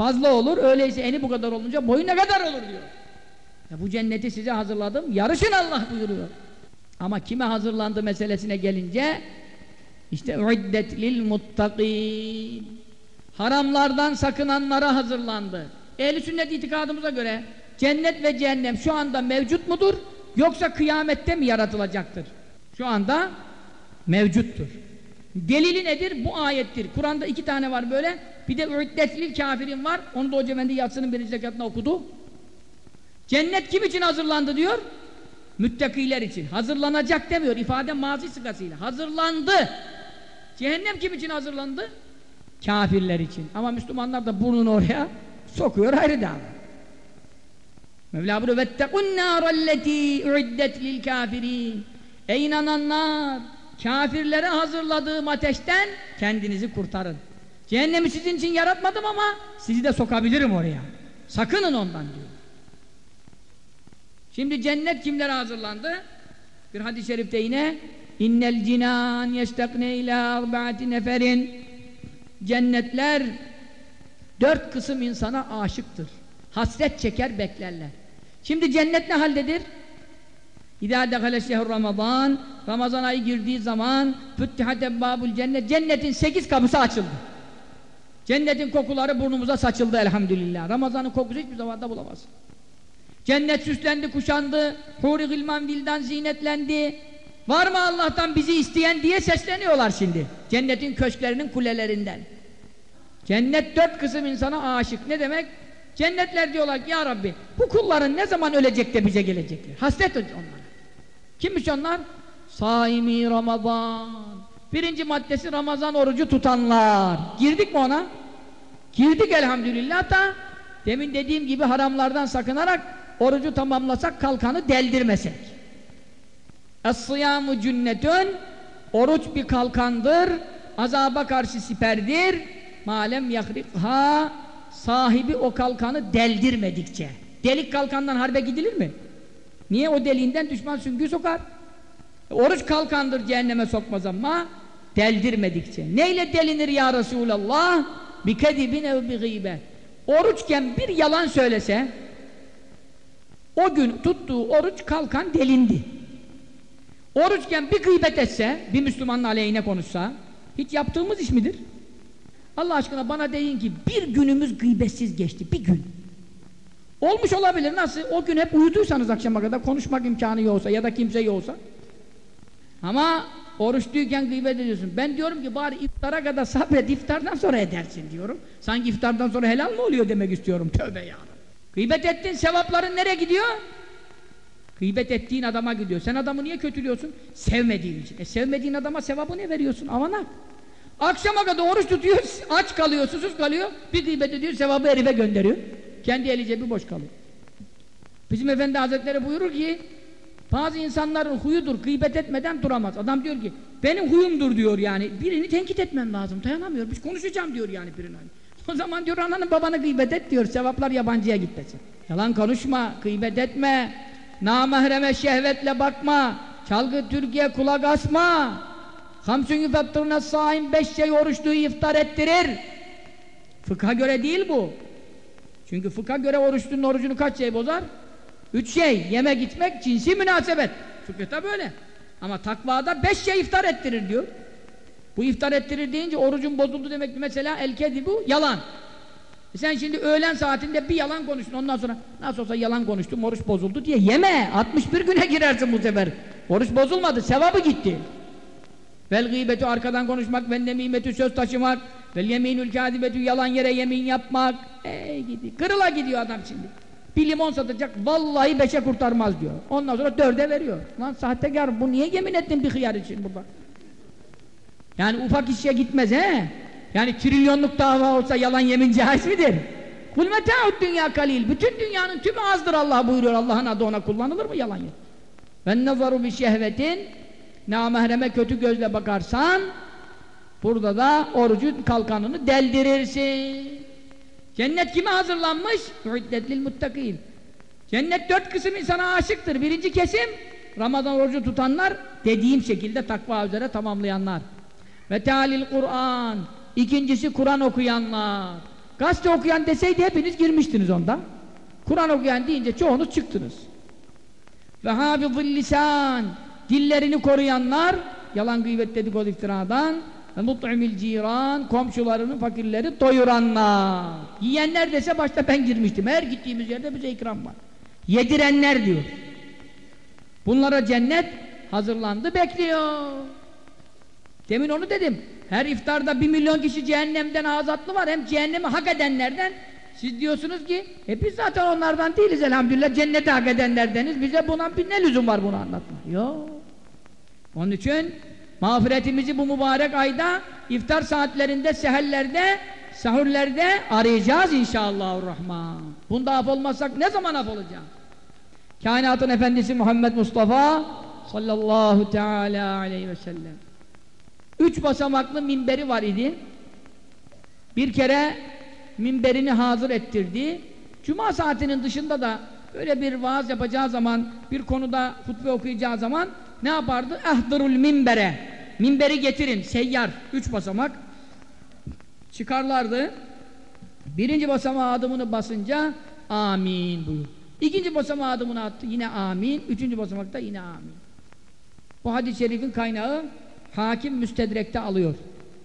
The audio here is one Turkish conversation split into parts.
Fazla olur, öyleyse eni bu kadar olunca boyu ne kadar olur diyor. Ya bu cenneti size hazırladım, yarışın Allah buyuruyor. Ama kime hazırlandı meselesine gelince işte uiddet lil muttaqin. Haramlardan sakınanlara hazırlandı. Ehli sünnet itikadımıza göre cennet ve cehennem şu anda mevcut mudur? Yoksa kıyamette mi yaratılacaktır? Şu anda mevcuttur. Delili nedir? Bu ayettir. Kur'an'da iki tane var böyle. Bir de üddetlil kafirin var. Onu da Hoca Efendi yatsının birinci zekatına okudu. Cennet kim için hazırlandı diyor? Müttakiler için. Hazırlanacak demiyor. İfade mazi sıkasıyla. Hazırlandı. Cehennem kim için hazırlandı? Kafirler için. Ama Müslümanlar da burnunu oraya sokuyor ayrı dava. Mevla buyuruyor vettekun nârelleti uiddet lil kafirin. Ey inananlar kafirlere hazırladığım ateşten kendinizi kurtarın. Cehennemi sizin için yaratmadım ama sizi de sokabilirim oraya. Sakının ondan diyor. Şimdi cennet kimlere hazırlandı? Bir hadis-i şerifte yine innel cinan yeştekne ila arba'ati neferin cennetler dört kısım insana aşıktır. Hasret çeker beklerler. Şimdi cennet ne haldedir? İdâ dehale şehr Ramazan Ramazan ayı girdiği zaman Füttihat ebbâbul cennet Cennetin sekiz kapısı açıldı. Cennetin kokuları burnumuza saçıldı elhamdülillah. Ramazanın kokusu hiçbir zamanda bulamazsın. Cennet süslendi, kuşandı. Huri gılman vildan zinetlendi. Var mı Allah'tan bizi isteyen diye sesleniyorlar şimdi. Cennetin köşklerinin kulelerinden. Cennet dört kısım insana aşık. Ne demek? Cennetler diyorlar ki ya Rabbi bu kulların ne zaman ölecek de bize gelecekler. Hasret onlara. Kimmiş onlar? Saimi Ramazan. Birinci maddesi Ramazan orucu tutanlar. Girdik mi ona? Girdik elhamdülillah da demin dediğim gibi haramlardan sakınarak orucu tamamlasak kalkanı deldirmesek. Es-sıyamu cünnetün oruç bir kalkandır azaba karşı siperdir malem yahrikha sahibi o kalkanı deldirmedikçe delik kalkandan harbe gidilir mi? Niye o deliğinden düşman süngü sokar? E, oruç kalkandır cehenneme sokmaz ama deldirmedikçe neyle delinir ya Resulallah? bi kedibin ev bi gıybet oruçken bir yalan söylese o gün tuttuğu oruç kalkan delindi oruçken bir gıybet etse bir Müslümanın aleyhine konuşsa hiç yaptığımız iş midir? Allah aşkına bana deyin ki bir günümüz gıybetsiz geçti bir gün olmuş olabilir nasıl? o gün hep uyuduysanız akşama kadar konuşmak imkanı yoksa ya da kimse yoksa ama oruçluyken gıybet ediyorsun ben diyorum ki bari iftara kadar sabret iftardan sonra edersin diyorum sanki iftardan sonra helal mı oluyor demek istiyorum tövbe ya gıybet ettin sevapların nereye gidiyor? Gıybet ettiğin adama gidiyor. Sen adamı niye kötülüyorsun? Sevmediğin için. E sevmediğin adama sevabı ne veriyorsun? Avanak. Akşama kadar oruç tutuyor, aç kalıyor, susuz kalıyor. Bir gıybet ediyor, sevabı herife gönderiyor. Kendi eli cebi boş kalıyor. Bizim Efendi Hazretleri buyurur ki bazı insanların huyudur, gıybet etmeden duramaz. Adam diyor ki, benim huyumdur diyor yani. Birini tenkit etmem lazım, dayanamıyorum. Biz konuşacağım diyor yani birine. O zaman diyor ananın babanı gıybet et diyor, sevaplar yabancıya gitmesin. Yalan konuşma, gıybet etme, namahreme şehvetle bakma, çalgı Türkiye kulak asma. Hamsün yüfettırına saim beş şey oruçluğu iftar ettirir. Fıkha göre değil bu. Çünkü fıkha göre oruçlunun orucunu kaç şey bozar? Üç şey. Yeme gitmek, cinsi münasebet. Fıkıhta böyle. Ama takvada beş şey iftar ettirir diyor. Bu iftar ettirir deyince orucun bozuldu demek mesela el bu yalan. E sen şimdi öğlen saatinde bir yalan konuştun ondan sonra nasıl olsa yalan konuştum oruç bozuldu diye yeme 61 güne girersin bu sefer oruç bozulmadı sevabı gitti vel gıybetü arkadan konuşmak vel nemimetü söz taşımak vel yeminül kâdibetü yalan yere yemin yapmak ey gidi kırıla gidiyor adam şimdi bir limon satacak vallahi beşe kurtarmaz diyor ondan sonra dörde veriyor lan sahtekar bu niye yemin ettin bir hıyar için burada yani ufak işe gitmez he yani trilyonluk dava olsa yalan yemin caiz midir? Kul meta'ud dünya kalil. Bütün dünyanın tümü azdır Allah buyuruyor. Allah'ın adı ona kullanılır mı yalan yemin? Ben nazaru bi şehvetin namahreme kötü gözle bakarsan burada da orucun kalkanını deldirirsin. Cennet kime hazırlanmış? Üiddetlil muttakin. Cennet dört kısım insana aşıktır. Birinci kesim Ramazan orucu tutanlar dediğim şekilde takva üzere tamamlayanlar. Ve tealil Kur'an İkincisi Kur'an okuyanlar. Gazete okuyan deseydi hepiniz girmiştiniz onda. Kur'an okuyan deyince çoğunuz çıktınız. Ve hafizul lisan dillerini koruyanlar yalan gıybet dedikodu iftiradan mut'imil ciran komşularının fakirleri doyuranlar. Yiyenler dese başta ben girmiştim. Her gittiğimiz yerde bize ikram var. Yedirenler diyor. Bunlara cennet hazırlandı bekliyor. Demin onu dedim. Her iftarda bir milyon kişi cehennemden azatlı var. Hem cehennemi hak edenlerden. Siz diyorsunuz ki e zaten onlardan değiliz elhamdülillah. Cenneti hak edenlerdeniz. Bize buna bir ne lüzum var bunu anlatma. Yok. Onun için mağfiretimizi bu mübarek ayda iftar saatlerinde, seherlerde, sahurlerde arayacağız inşallahurrahman. Bunda af olmazsak ne zaman af olacağız? Kainatın efendisi Muhammed Mustafa sallallahu teala aleyhi ve sellem Üç basamaklı minberi var idi. Bir kere minberini hazır ettirdi. Cuma saatinin dışında da böyle bir vaaz yapacağı zaman, bir konuda hutbe okuyacağı zaman ne yapardı? Ehdırul minbere. Minberi getirin, seyyar. Üç basamak. Çıkarlardı. Birinci basamağa adımını basınca amin buyur. İkinci basamağa adımını attı yine amin. Üçüncü basamakta yine amin. Bu hadis-i şerifin kaynağı Hakim müstedrekte alıyor.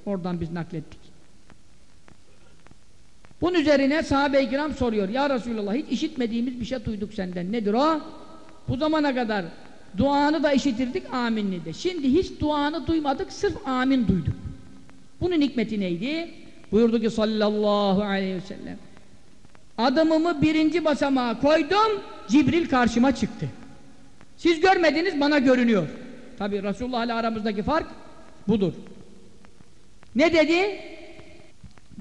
Oradan biz naklettik. Bunun üzerine sahabe-i kiram soruyor. Ya Resulallah hiç işitmediğimiz bir şey duyduk senden. Nedir o? Bu zamana kadar duanı da işitirdik aminli de. Şimdi hiç duanı duymadık sırf amin duyduk. Bunun hikmeti neydi? Buyurdu ki sallallahu aleyhi ve sellem. Adımımı birinci basamağa koydum, Cibril karşıma çıktı. Siz görmediniz, bana görünüyor. Tabi Resulullah ile aramızdaki fark budur. Ne dedi?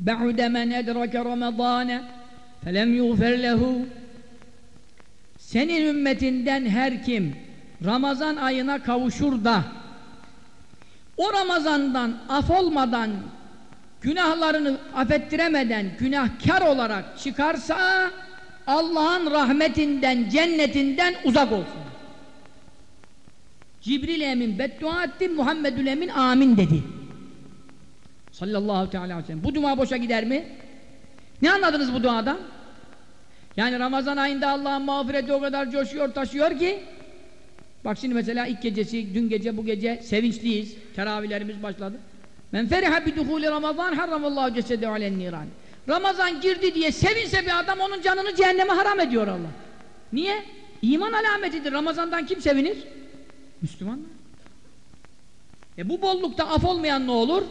بَعُدَ مَنْ اَدْرَكَ رَمَضَانَ فَلَمْ يُغْفَرْ لَهُ Senin ümmetinden her kim Ramazan ayına kavuşur da o Ramazan'dan af olmadan günahlarını affettiremeden günahkar olarak çıkarsa Allah'ın rahmetinden, cennetinden uzak olsun. Cibril Emin beddua etti, Muhammedül Emin amin dedi. Sallallahu teala aleyhi ve sellem. Bu dua boşa gider mi? Ne anladınız bu duadan? Yani Ramazan ayında Allah'ın mağfireti o kadar coşuyor, taşıyor ki bak şimdi mesela ilk gecesi, dün gece, bu gece sevinçliyiz. Teravihlerimiz başladı. Men feriha biduhuli Ramazan harramallahu cesedehu alen niran. Ramazan girdi diye sevinse bir adam onun canını cehenneme haram ediyor Allah. Niye? İman alametidir. Ramazandan kim sevinir? Müslümanlar. E bu bollukta af olmayan ne olur?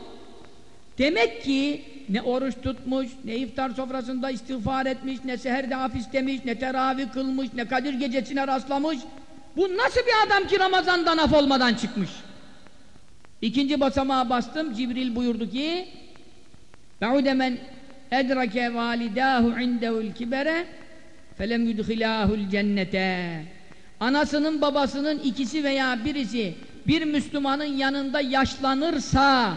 Demek ki ne oruç tutmuş, ne iftar sofrasında istiğfar etmiş, ne seherde af istemiş, ne teravih kılmış, ne Kadir gecesine rastlamış. Bu nasıl bir adam ki Ramazan'dan af olmadan çıkmış? İkinci basamağa bastım, Cibril buyurdu ki Be'ude men edrake validahu indehu'l kibere felem yudhilâhu'l cennete anasının babasının ikisi veya birisi bir Müslümanın yanında yaşlanırsa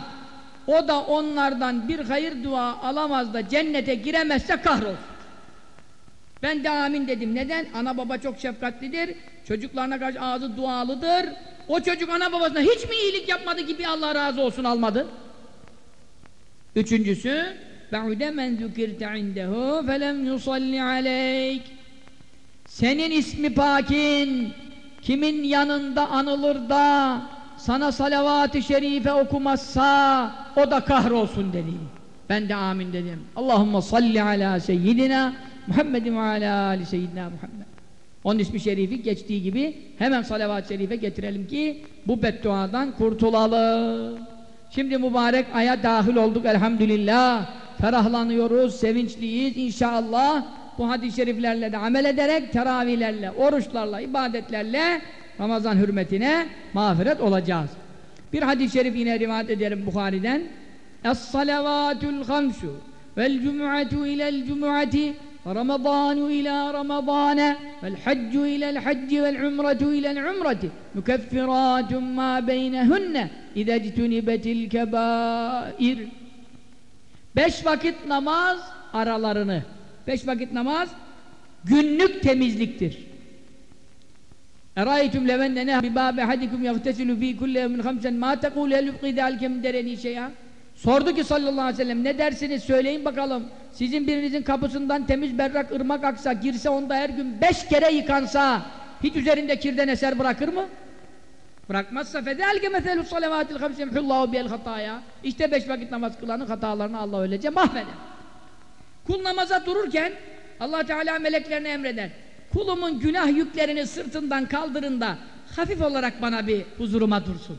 o da onlardan bir hayır dua alamaz da cennete giremezse kahrolsun. Ben de amin dedim. Neden? Ana baba çok şefkatlidir. Çocuklarına karşı ağzı dualıdır. O çocuk ana babasına hiç mi iyilik yapmadı gibi Allah razı olsun almadı? Üçüncüsü بَعُدَ مَنْ ذُكِرْتَ عِنْدَهُ فَلَمْ يُصَلِّ عَلَيْكَ senin ismi pakin kimin yanında anılır da sana salavat-ı şerife okumazsa o da kahrolsun dedi. Ben de amin dedim. Allahümme salli ala seyyidina Muhammedin ve ala ali seyyidina Muhammed. Onun ismi şerifi geçtiği gibi hemen salavat-ı şerife getirelim ki bu bedduadan kurtulalım. Şimdi mübarek aya dahil olduk elhamdülillah. Ferahlanıyoruz, sevinçliyiz inşallah bu hadis-i şeriflerle de amel ederek teravihlerle, oruçlarla, ibadetlerle Ramazan hürmetine mağfiret olacağız. Bir hadis-i şerif yine rivayet ederim Bukhari'den. Es-salavatul hamsu vel cum'atu ilel cum'ati Ramazane vel haccu ilel hacci vel umretu ilel umreti mukeffiratun ma beynehunne idha ctunibetil kebair Beş vakit namaz aralarını. Beş vakit namaz günlük temizliktir. Eraytum levenne nehri bâbe hadikum yagtesilu fî kulle yevmin hamsen. Mâ tekûl hel yubqî dâlike min dereni şeyâ Sordu ki sallallahu aleyhi ve sellem ne dersiniz söyleyin bakalım. Sizin birinizin kapısından temiz berrak ırmak aksa girse onda her gün beş kere yıkansa hiç üzerinde kirden eser bırakır mı? Bırakmazsa fedelke meselü salavatil hamsi yemhullahu biyel hataya. İşte beş vakit namaz kılanın hatalarını Allah öylece mahveder. Kul namaza dururken Allah Teala meleklerine emreder. Kulumun günah yüklerini sırtından kaldırın da hafif olarak bana bir huzuruma dursun.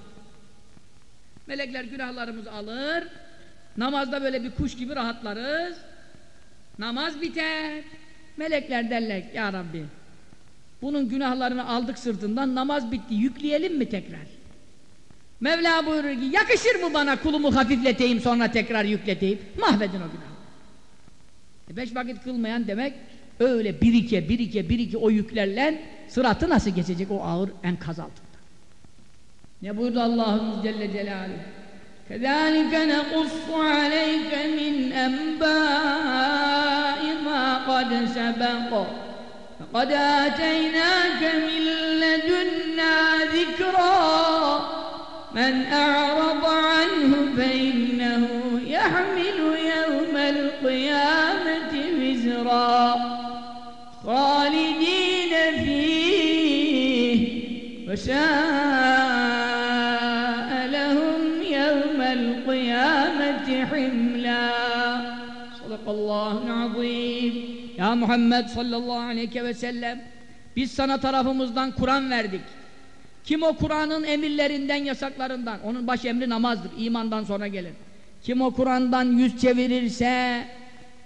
Melekler günahlarımızı alır. Namazda böyle bir kuş gibi rahatlarız. Namaz biter. Melekler derler ya Rabbi bunun günahlarını aldık sırtından namaz bitti yükleyelim mi tekrar? Mevla buyurur ki yakışır mı bana kulumu hafifleteyim sonra tekrar yükleteyim? Mahvedin o günahı. E beş vakit kılmayan demek öyle birike birike birike o yüklerle sıratı nasıl geçecek o ağır enkaz altında. Buyurdu Allah'ımız Celle Celaluhu? كَذَٰلِكَ نَقُصُّ عَلَيْكَ مِنْ أَنْبَاءِ مَا قَدْ سَبَقَ فَقَدْ آتَيْنَاكَ مِنْ لَدُنَّا ذِكْرًا مَنْ أَعْرَضَ عَنْهُ فَإِنَّهُ Ya Muhammed sallallahu aleyhi ve sellem biz sana tarafımızdan Kur'an verdik. Kim o Kur'an'ın emirlerinden, yasaklarından, onun baş emri namazdır, imandan sonra gelir. Kim o Kur'an'dan yüz çevirirse,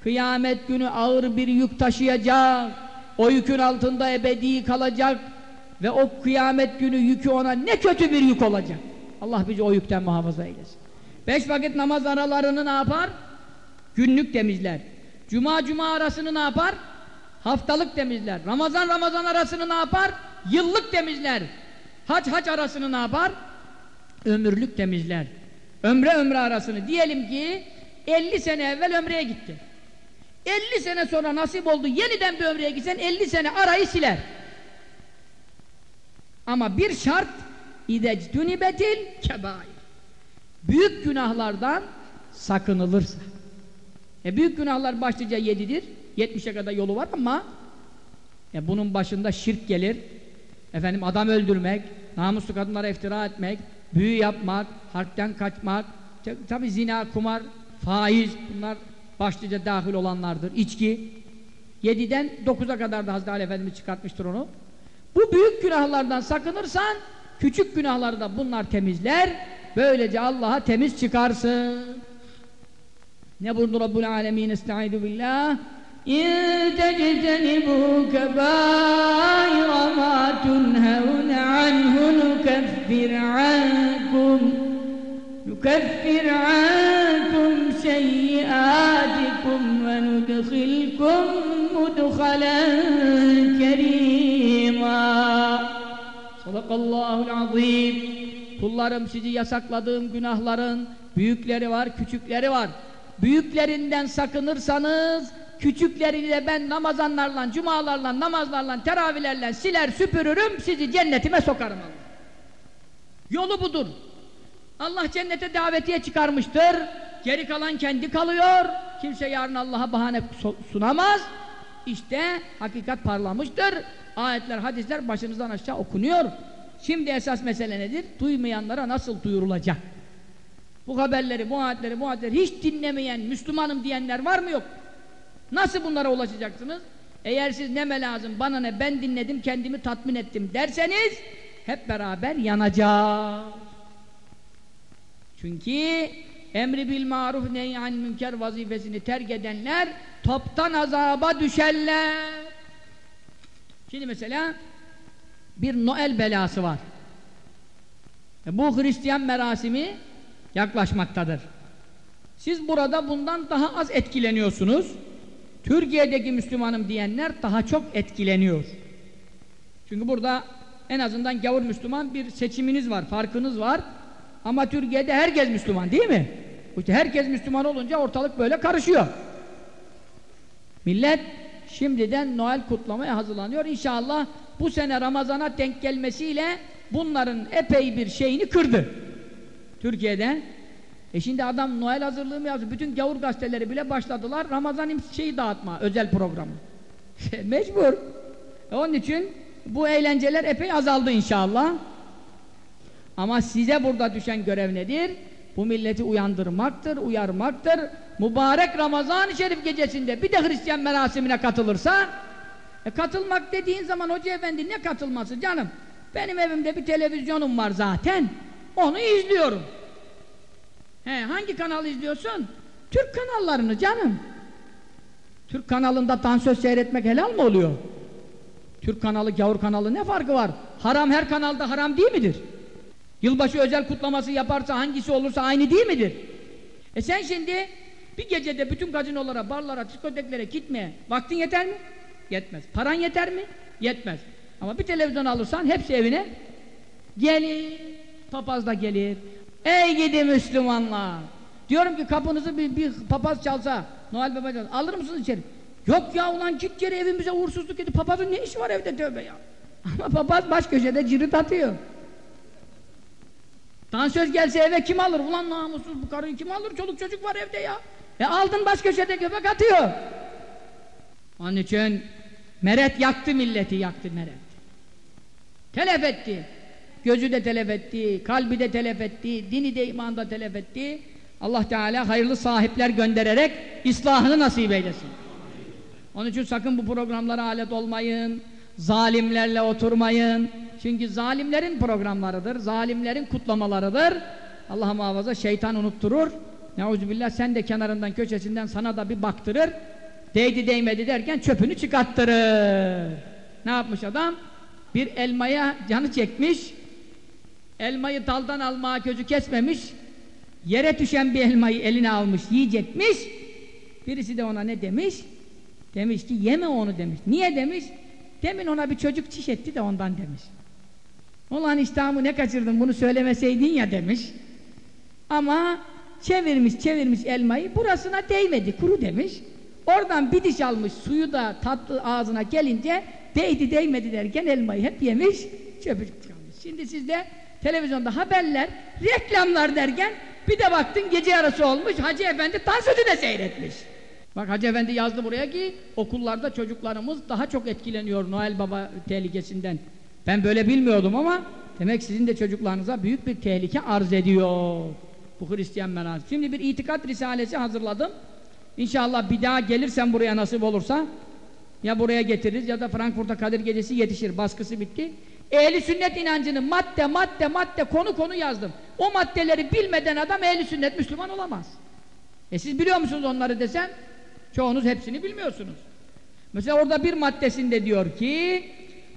kıyamet günü ağır bir yük taşıyacak, o yükün altında ebedi kalacak ve o kıyamet günü yükü ona ne kötü bir yük olacak. Allah bizi o yükten muhafaza eylesin. Beş vakit namaz aralarını ne yapar? Günlük temizler. Cuma cuma arasını ne yapar? Haftalık temizler. Ramazan Ramazan arasını ne yapar? Yıllık temizler. Hac hac arasını ne yapar? Ömürlük temizler. Ömre ömre arasını. Diyelim ki 50 sene evvel ömreye gitti. 50 sene sonra nasip oldu yeniden bir ömreye gitsen 50 sene arayı siler. Ama bir şart idectunibetil kebair. Büyük günahlardan sakınılırsa. E büyük günahlar başlıca yedidir. Yetmişe kadar yolu var ama e bunun başında şirk gelir. Efendim adam öldürmek, namuslu kadınlara iftira etmek, büyü yapmak, harpten kaçmak, tabi zina, kumar, faiz bunlar başlıca dahil olanlardır. İçki. Yediden dokuza kadar da Hazreti Ali Efendimiz çıkartmıştır onu. Bu büyük günahlardan sakınırsan küçük günahları da bunlar temizler. Böylece Allah'a temiz çıkarsın. Ne buyurdu Rabbul Alemin? Estaizu billah. Tectenibu kebaira ma tunhevne anhu nukeffir ankum nukeffir ankum seyyiatikum ve nudkhilkum mudkhalen kerima Sadakallahul azim Kullarım sizi yasakladığım günahların büyükleri var, küçükleri var büyüklerinden sakınırsanız küçüklerini de ben namazanlarla, cumalarla, namazlarla, teravihlerle siler süpürürüm sizi cennetime sokarım Allah. Yolu budur. Allah cennete davetiye çıkarmıştır. Geri kalan kendi kalıyor. Kimse yarın Allah'a bahane sunamaz. İşte hakikat parlamıştır. Ayetler, hadisler başınızdan aşağı okunuyor. Şimdi esas mesele nedir? Duymayanlara nasıl duyurulacak? Bu haberleri, bu ayetleri, bu ayetleri hiç dinlemeyen, Müslümanım diyenler var mı yok? Nasıl bunlara ulaşacaksınız? Eğer siz neme lazım, bana ne, ben dinledim, kendimi tatmin ettim derseniz hep beraber yanacağız. Çünkü emri bil maruf neyyan münker vazifesini terk edenler toptan azaba düşerler. Şimdi mesela bir Noel belası var. E bu Hristiyan merasimi yaklaşmaktadır. Siz burada bundan daha az etkileniyorsunuz. Türkiye'deki Müslümanım diyenler daha çok etkileniyor. Çünkü burada en azından gavur Müslüman bir seçiminiz var, farkınız var. Ama Türkiye'de herkes Müslüman değil mi? Herkes Müslüman olunca ortalık böyle karışıyor. Millet şimdiden Noel kutlamaya hazırlanıyor. İnşallah bu sene Ramazan'a denk gelmesiyle bunların epey bir şeyini kırdı. Türkiye'de E şimdi adam Noel hazırlığı mı yazıyor? Bütün gavur gazeteleri bile başladılar Ramazan şeyi dağıtma, özel programı. Mecbur. E onun için bu eğlenceler epey azaldı inşallah. Ama size burada düşen görev nedir? Bu milleti uyandırmaktır, uyarmaktır. Mübarek Ramazan-ı Şerif gecesinde bir de Hristiyan merasimine katılırsa e katılmak dediğin zaman Hoca Efendi ne katılması canım? Benim evimde bir televizyonum var zaten. Onu izliyorum. He, hangi kanal izliyorsun? Türk kanallarını canım. Türk kanalında dansöz seyretmek helal mı oluyor? Türk kanalı, gavur kanalı ne farkı var? Haram her kanalda haram değil midir? Yılbaşı özel kutlaması yaparsa hangisi olursa aynı değil midir? E sen şimdi bir gecede bütün gazinolara, barlara, diskoteklere gitmeye vaktin yeter mi? Yetmez. Paran yeter mi? Yetmez. Ama bir televizyon alırsan hepsi evine gelir. Papaz da gelir. Ey gidi Müslümanlar! Diyorum ki kapınızı bir, bir papaz çalsa, Noel Baba çalsa, alır mısınız içeri? Yok ya ulan git geri evimize uğursuzluk edip papazın ne işi var evde tövbe ya? Ama papaz baş köşede cirit atıyor. Dansöz gelse eve kim alır? Ulan namussuz bu karıyı kim alır? Çoluk çocuk var evde ya. E aldın baş köşede göbek atıyor. Onun için meret yaktı milleti yaktı meret. Telef etti. Gözü de telef etti, kalbi de telef etti, dini de imanda telef etti. Allah Teala hayırlı sahipler göndererek islahını nasip eylesin. Onun için sakın bu programlara alet olmayın. Zalimlerle oturmayın. Çünkü zalimlerin programlarıdır, zalimlerin kutlamalarıdır. Allah muhafaza şeytan unutturur. Neuzubillah sen de kenarından köşesinden sana da bir baktırır. Değdi değmedi derken çöpünü çıkarttırır. Ne yapmış adam? Bir elmaya canı çekmiş. Elmayı daldan almaya gözü kesmemiş. Yere düşen bir elmayı eline almış, yiyecekmiş. Birisi de ona ne demiş? Demiş ki yeme onu demiş. Niye demiş? Demin ona bir çocuk çiş etti de ondan demiş. Ulan iştahımı ne kaçırdın bunu söylemeseydin ya demiş. Ama çevirmiş çevirmiş elmayı burasına değmedi kuru demiş. Oradan bir diş almış suyu da tatlı ağzına gelince değdi değmedi derken elmayı hep yemiş çöpücük kalmış. Şimdi sizde televizyonda haberler reklamlar derken bir de baktın gece yarısı olmuş Hacı Efendi dansözü de seyretmiş. Bak Hacı Efendi yazdı buraya ki okullarda çocuklarımız daha çok etkileniyor Noel Baba tehlikesinden. Ben böyle bilmiyordum ama demek sizin de çocuklarınıza büyük bir tehlike arz ediyor. Bu Hristiyan merasim. Şimdi bir itikat risalesi hazırladım. İnşallah bir daha gelirsem buraya nasip olursa ya buraya getiririz ya da Frankfurt'a Kadir Gecesi yetişir. Baskısı bitti. Ehli sünnet inancını madde madde madde konu konu yazdım. O maddeleri bilmeden adam ehli sünnet Müslüman olamaz. E siz biliyor musunuz onları desem? Çoğunuz hepsini bilmiyorsunuz. Mesela orada bir maddesinde diyor ki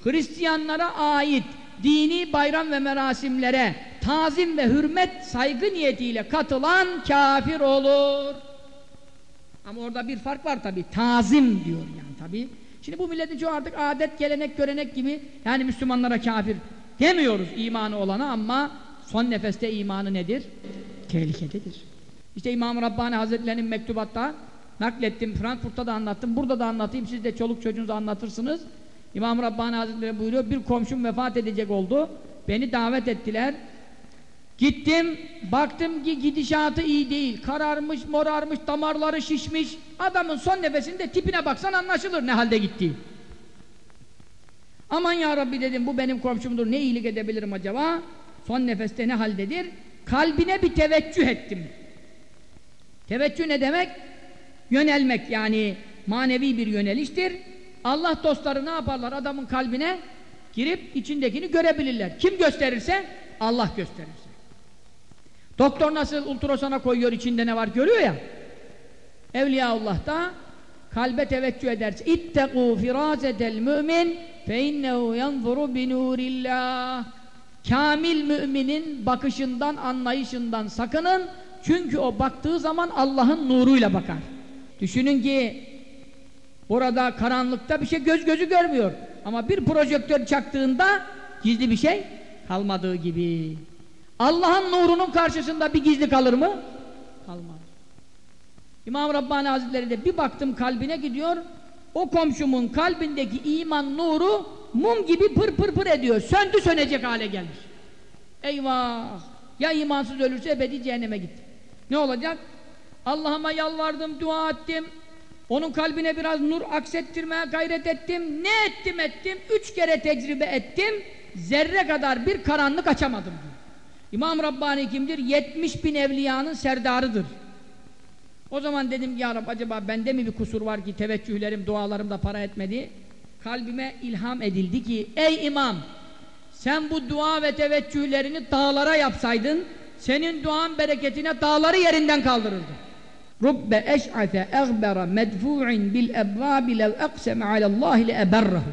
Hristiyanlara ait dini bayram ve merasimlere tazim ve hürmet saygı niyetiyle katılan kafir olur. Ama orada bir fark var tabi. Tazim diyor yani tabi. Şimdi bu milletin çoğu artık adet, gelenek, görenek gibi yani Müslümanlara kafir demiyoruz imanı olana ama son nefeste imanı nedir? Tehlikededir. İşte İmam Rabbani Hazretleri'nin mektubatta naklettim, Frankfurt'ta da anlattım, burada da anlatayım, siz de çoluk çocuğunuza anlatırsınız. İmam Rabbani Hazretleri buyuruyor, bir komşum vefat edecek oldu, beni davet ettiler. Gittim, baktım ki gidişatı iyi değil, kararmış, morarmış, damarları şişmiş, adamın son nefesinde tipine baksan anlaşılır ne halde gittiği. Aman ya Rabbi dedim, bu benim komşumdur, ne iyilik edebilirim acaba? Son nefeste ne haldedir? Kalbine bir teveccüh ettim. Teveccüh ne demek? Yönelmek yani manevi bir yöneliştir. Allah dostları ne yaparlar? Adamın kalbine girip içindekini görebilirler. Kim gösterirse? Allah gösterirse. Doktor nasıl ultrasona koyuyor içinde ne var görüyor ya. Evliyaullah da kalbe teveccüh ederse ittegû firâzetel mümin fe innehu yanzuru binûrillah Kamil müminin bakışından, anlayışından sakının çünkü o baktığı zaman Allah'ın nuruyla bakar. Düşünün ki burada karanlıkta bir şey göz gözü görmüyor. Ama bir projektör çaktığında gizli bir şey kalmadığı gibi. Allah'ın nurunun karşısında bir gizli kalır mı? Kalmaz. İmam Rabbani Hazretleri de bir baktım kalbine gidiyor. O komşumun kalbindeki iman nuru mum gibi pır pır pır ediyor. Söndü sönecek hale gelmiş. Eyvah! Ya imansız ölürse ebedi cehenneme gitti. Ne olacak? Allah'ıma yalvardım, dua ettim. Onun kalbine biraz nur aksettirmeye gayret ettim. Ne ettim ettim? Üç kere tecrübe ettim. Zerre kadar bir karanlık açamadım. Diyor. İmam Rabbani kimdir? 70 bin evliyanın serdarıdır. O zaman dedim ya Rab acaba bende mi bir kusur var ki teveccühlerim, dualarım da para etmedi? Kalbime ilham edildi ki ey imam sen bu dua ve teveccühlerini dağlara yapsaydın senin duan bereketine dağları yerinden kaldırırdı. Rubbe eş'ate egbera medfu'in bil ebvabi lev ekseme alallahi le eberrahu.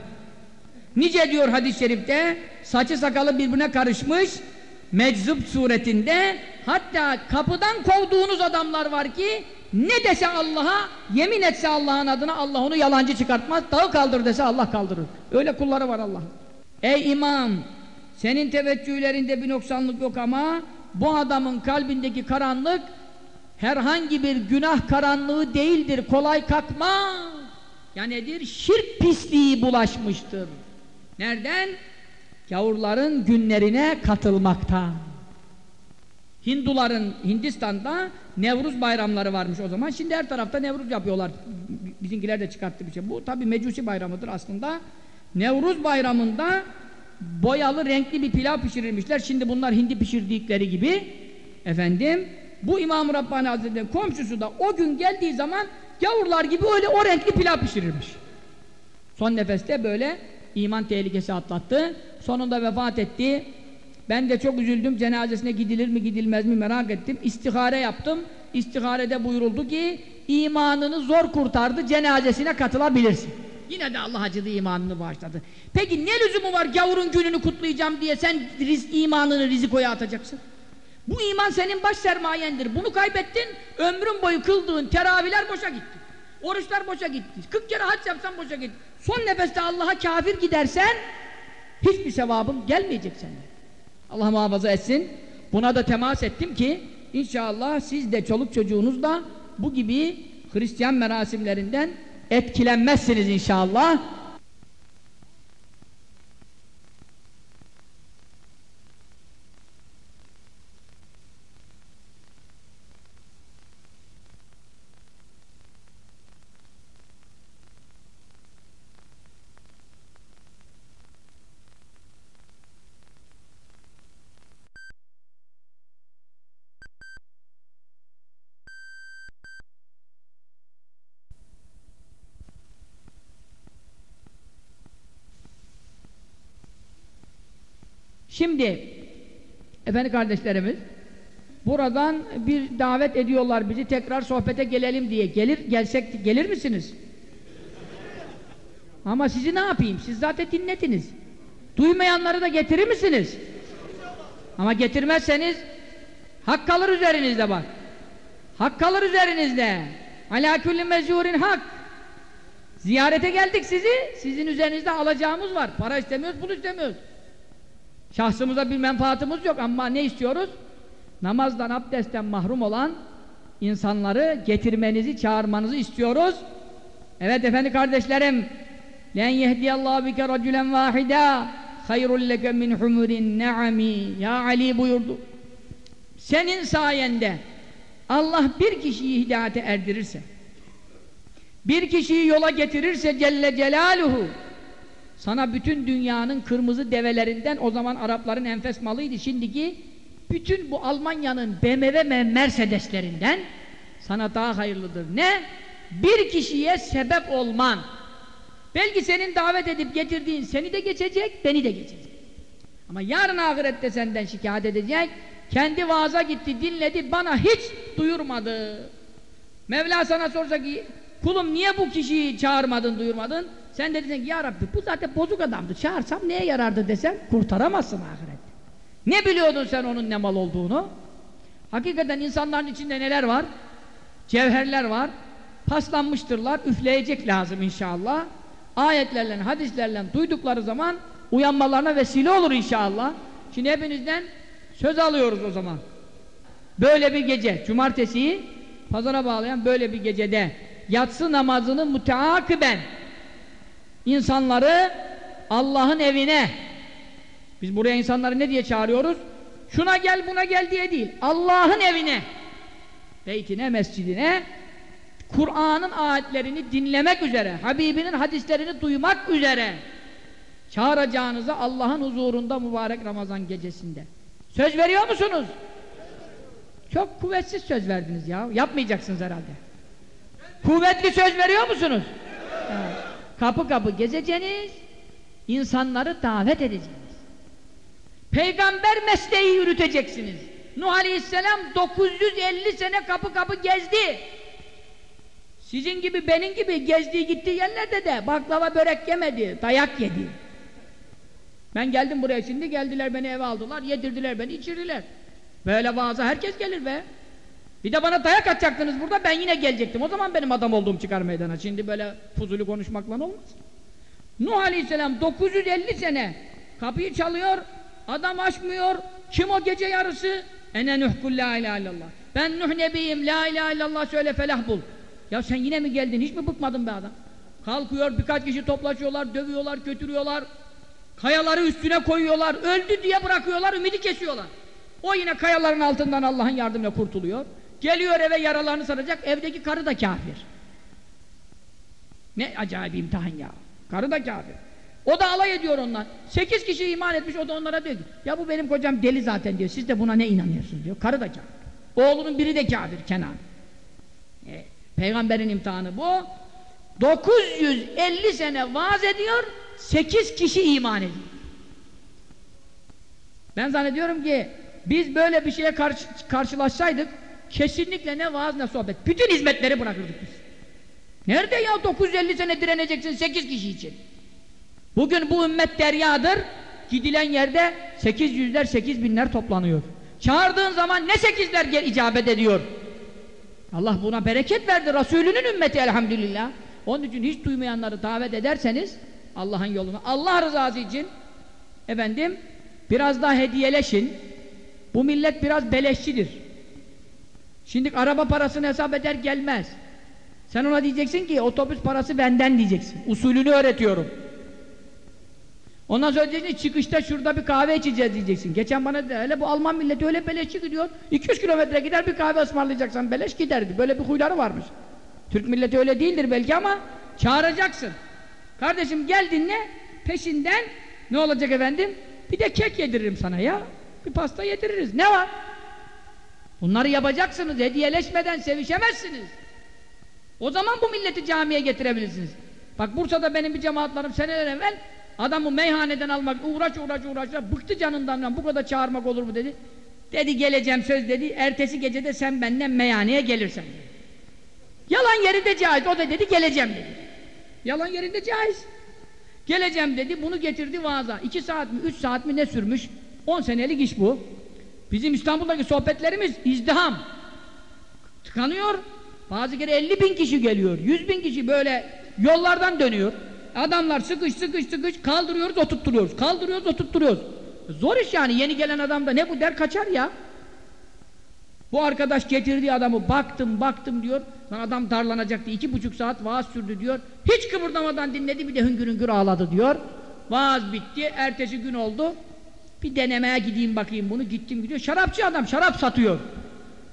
Nice diyor hadis-i şerifte saçı sakalı birbirine karışmış meczup suretinde hatta kapıdan kovduğunuz adamlar var ki ne dese Allah'a yemin etse Allah'ın adına Allah onu yalancı çıkartmaz dağı kaldır dese Allah kaldırır. Öyle kulları var Allah ey imam senin teveccühlerinde bir noksanlık yok ama bu adamın kalbindeki karanlık herhangi bir günah karanlığı değildir kolay kalkma ya nedir? Şirk pisliği bulaşmıştır. Nereden gavurların günlerine katılmakta Hinduların Hindistan'da Nevruz bayramları varmış o zaman. Şimdi her tarafta Nevruz yapıyorlar. Bizimkiler de çıkarttı bir şey. Bu tabi mecusi bayramıdır aslında. Nevruz bayramında boyalı renkli bir pilav pişirirmişler. Şimdi bunlar hindi pişirdikleri gibi. Efendim bu İmam Rabbani Hazretleri'nin komşusu da o gün geldiği zaman gavurlar gibi öyle o renkli pilav pişirirmiş. Son nefeste böyle iman tehlikesi atlattı. Sonunda vefat etti. Ben de çok üzüldüm. Cenazesine gidilir mi gidilmez mi merak ettim. İstihare yaptım. İstiharede buyuruldu ki imanını zor kurtardı. Cenazesine katılabilirsin. Yine de Allah acıdı imanını bağışladı. Peki ne lüzumu var gavurun gününü kutlayacağım diye sen riz, imanını rizikoya atacaksın? Bu iman senin baş sermayendir. Bunu kaybettin. Ömrün boyu kıldığın teravihler boşa gitti. Oruçlar boşa gitti. 40 kere hac yapsan boşa gitti. Son nefeste Allah'a kafir gidersen hiçbir sevabın gelmeyecek senden. Allah muhafaza etsin. Buna da temas ettim ki inşallah siz de çoluk çocuğunuz da bu gibi Hristiyan merasimlerinden etkilenmezsiniz inşallah. Şimdi efendi kardeşlerimiz buradan bir davet ediyorlar bizi tekrar sohbete gelelim diye. Gelir gelsek gelir misiniz? Ama sizi ne yapayım? Siz zaten dinlediniz. Duymayanları da getirir misiniz? Ama getirmezseniz hak kalır üzerinizde bak. Hak kalır üzerinizde. Alâ külli mezûrin hak. Ziyarete geldik sizi. Sizin üzerinizde alacağımız var. Para istemiyoruz, pul istemiyoruz. Şahsımıza bir menfaatımız yok ama ne istiyoruz? Namazdan, abdestten mahrum olan insanları getirmenizi, çağırmanızı istiyoruz. Evet efendi kardeşlerim len yehdiyallahu bike racülen vahida hayrul leke min humurin ne'ami ya Ali buyurdu. Senin sayende Allah bir kişiyi hidayete erdirirse bir kişiyi yola getirirse Celle Celaluhu sana bütün dünyanın kırmızı develerinden o zaman Arapların enfes malıydı. Şimdiki bütün bu Almanya'nın BMW Mercedeslerinden sana daha hayırlıdır. Ne? Bir kişiye sebep olman. Belki senin davet edip getirdiğin seni de geçecek, beni de geçecek. Ama yarın ahirette senden şikayet edecek. Kendi vaaza gitti, dinledi, bana hiç duyurmadı. Mevla sana sorsa ki, kulum niye bu kişiyi çağırmadın, duyurmadın? Sen de diyeceksin ya Rabbi bu zaten bozuk adamdı çağırsam neye yarardı desem kurtaramazsın ahirette. Ne biliyordun sen onun ne mal olduğunu? Hakikaten insanların içinde neler var? Cevherler var. Paslanmıştırlar. Üfleyecek lazım inşallah. Ayetlerle, hadislerle duydukları zaman uyanmalarına vesile olur inşallah. Şimdi hepinizden söz alıyoruz o zaman. Böyle bir gece, cumartesiyi pazara bağlayan böyle bir gecede yatsı namazını müteakiben insanları Allah'ın evine biz buraya insanları ne diye çağırıyoruz? Şuna gel buna gel diye değil. Allah'ın evine beytine, mescidine Kur'an'ın ayetlerini dinlemek üzere, Habibinin hadislerini duymak üzere çağıracağınıza Allah'ın huzurunda mübarek Ramazan gecesinde. Söz veriyor musunuz? Çok kuvvetsiz söz verdiniz ya. Yapmayacaksınız herhalde. Kuvvetli söz veriyor musunuz? Evet. Kapı kapı gezeceğiniz, insanları davet edeceksiniz. Peygamber mesleği yürüteceksiniz. Nuh Aleyhisselam 950 sene kapı kapı gezdi. Sizin gibi benim gibi gezdiği gittiği yerlerde de baklava börek yemedi, dayak yedi. Ben geldim buraya şimdi geldiler beni eve aldılar, yedirdiler beni, içirdiler. Böyle vaazı herkes gelir be. Bir de bana dayak atacaktınız burada ben yine gelecektim. O zaman benim adam olduğum çıkar meydana. Şimdi böyle fuzuli konuşmakla olmaz. Nuh Aleyhisselam 950 sene kapıyı çalıyor, adam açmıyor. Kim o gece yarısı? Ene nuhkul la ilahe illallah. Ben Nuh nebiyim la ilahe illallah söyle felah bul. Ya sen yine mi geldin? Hiç mi bıkmadın be adam? Kalkıyor birkaç kişi toplaşıyorlar, dövüyorlar, götürüyorlar. Kayaları üstüne koyuyorlar, öldü diye bırakıyorlar, ümidi kesiyorlar. O yine kayaların altından Allah'ın yardımıyla kurtuluyor. Geliyor eve yaralarını saracak, evdeki karı da kafir. Ne acayip imtihan ya. Karı da kafir. O da alay ediyor ondan. Sekiz kişi iman etmiş, o da onlara diyor ki, ya bu benim kocam deli zaten diyor, siz de buna ne inanıyorsunuz diyor. Karı da kafir. Oğlunun biri de kafir, Kenan. E, peygamberin imtihanı bu. 950 sene vaaz ediyor, sekiz kişi iman ediyor. Ben zannediyorum ki, biz böyle bir şeye karşı, karşılaşsaydık, kesinlikle ne vaaz ne sohbet. Bütün hizmetleri bırakırdık biz. Nerede ya 950 sene direneceksin 8 kişi için? Bugün bu ümmet deryadır. Gidilen yerde 800'ler 8000'ler toplanıyor. Çağırdığın zaman ne 8'ler gel icabet ediyor. Allah buna bereket verdi. Resulünün ümmeti elhamdülillah. Onun için hiç duymayanları davet ederseniz Allah'ın yoluna, Allah rızası için efendim biraz daha hediyeleşin. Bu millet biraz beleşçidir. Şimdi araba parasını hesap eder gelmez. Sen ona diyeceksin ki otobüs parası benden diyeceksin. Usulünü öğretiyorum. Ondan sonra diyeceksin çıkışta şurada bir kahve içeceğiz diyeceksin. Geçen bana dedi hele bu Alman milleti öyle beleşçi gidiyor. 200 kilometre gider bir kahve ısmarlayacaksan beleş giderdi. Böyle bir huyları varmış. Türk milleti öyle değildir belki ama çağıracaksın. Kardeşim gel dinle peşinden ne olacak efendim? Bir de kek yediririm sana ya. Bir pasta yediririz. Ne var? Bunları yapacaksınız. Hediyeleşmeden sevişemezsiniz. O zaman bu milleti camiye getirebilirsiniz. Bak Bursa'da benim bir cemaatlarım seneler evvel adamı meyhaneden almak uğraş uğraş uğraş bıktı canından bu kadar çağırmak olur mu dedi. Dedi geleceğim söz dedi. Ertesi gece de sen benden meyhaneye gelirsen dedi. Yalan yerinde caiz. O da dedi geleceğim dedi. Yalan yerinde caiz. Geleceğim dedi. Bunu getirdi vaaza. İki saat mi, üç saat mi ne sürmüş? On senelik iş bu. Bizim İstanbul'daki sohbetlerimiz izdiham. Tıkanıyor. Bazı kere 50 bin kişi geliyor. 100 bin kişi böyle yollardan dönüyor. Adamlar sıkış sıkış sıkış kaldırıyoruz oturtturuyoruz. Kaldırıyoruz oturtturuyoruz. Zor iş yani. Yeni gelen adam da ne bu der kaçar ya. Bu arkadaş getirdiği adamı baktım baktım diyor. Lan adam darlanacaktı. iki buçuk saat vaaz sürdü diyor. Hiç kıpırdamadan dinledi bir de hüngür hüngür ağladı diyor. Vaaz bitti. Ertesi gün oldu. Bir denemeye gideyim bakayım bunu. Gittim gidiyor. Şarapçı adam şarap satıyor.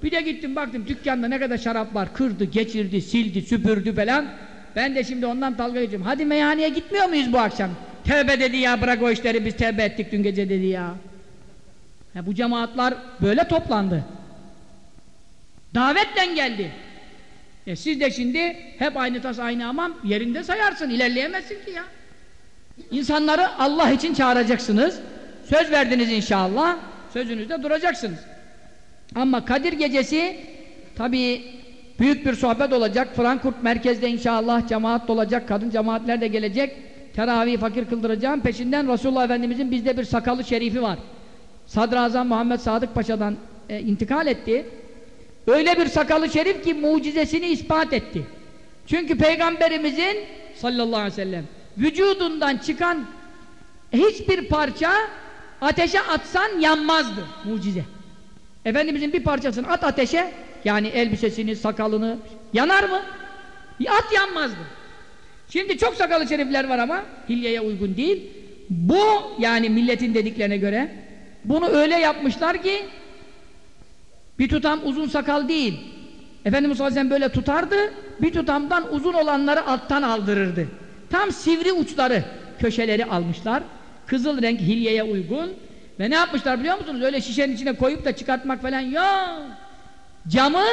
Bir de gittim baktım dükkanda ne kadar şarap var. Kırdı, geçirdi, sildi, süpürdü falan. Ben de şimdi ondan dalga geçiyorum. Hadi meyhaneye gitmiyor muyuz bu akşam? Tevbe dedi ya bırak o işleri biz tevbe ettik dün gece dedi ya. ya bu cemaatler böyle toplandı. Davetle geldi. E siz de şimdi hep aynı tas aynı amam yerinde sayarsın. ilerleyemezsin ki ya. İnsanları Allah için çağıracaksınız. Söz verdiniz inşallah. Sözünüzde duracaksınız. Ama Kadir gecesi tabii büyük bir sohbet olacak. Frankfurt merkezde inşallah cemaat olacak. Kadın cemaatler de gelecek. Teravih fakir kıldıracağım. Peşinden Resulullah Efendimizin bizde bir sakalı şerifi var. Sadrazam Muhammed Sadık Paşa'dan e, intikal etti. Öyle bir sakalı şerif ki mucizesini ispat etti. Çünkü Peygamberimizin sallallahu aleyhi ve sellem vücudundan çıkan hiçbir parça ateşe atsan yanmazdı mucize. Efendimizin bir parçasını at ateşe yani elbisesini, sakalını yanar mı? At yanmazdı. Şimdi çok sakalı şerifler var ama hilyeye uygun değil. Bu yani milletin dediklerine göre bunu öyle yapmışlar ki bir tutam uzun sakal değil. Efendimiz sallallahu aleyhi ve sellem böyle tutardı, bir tutamdan uzun olanları alttan aldırırdı. Tam sivri uçları, köşeleri almışlar. Kızıl renk hilyeye uygun. Ve ne yapmışlar biliyor musunuz? Öyle şişenin içine koyup da çıkartmak falan yok. Camı,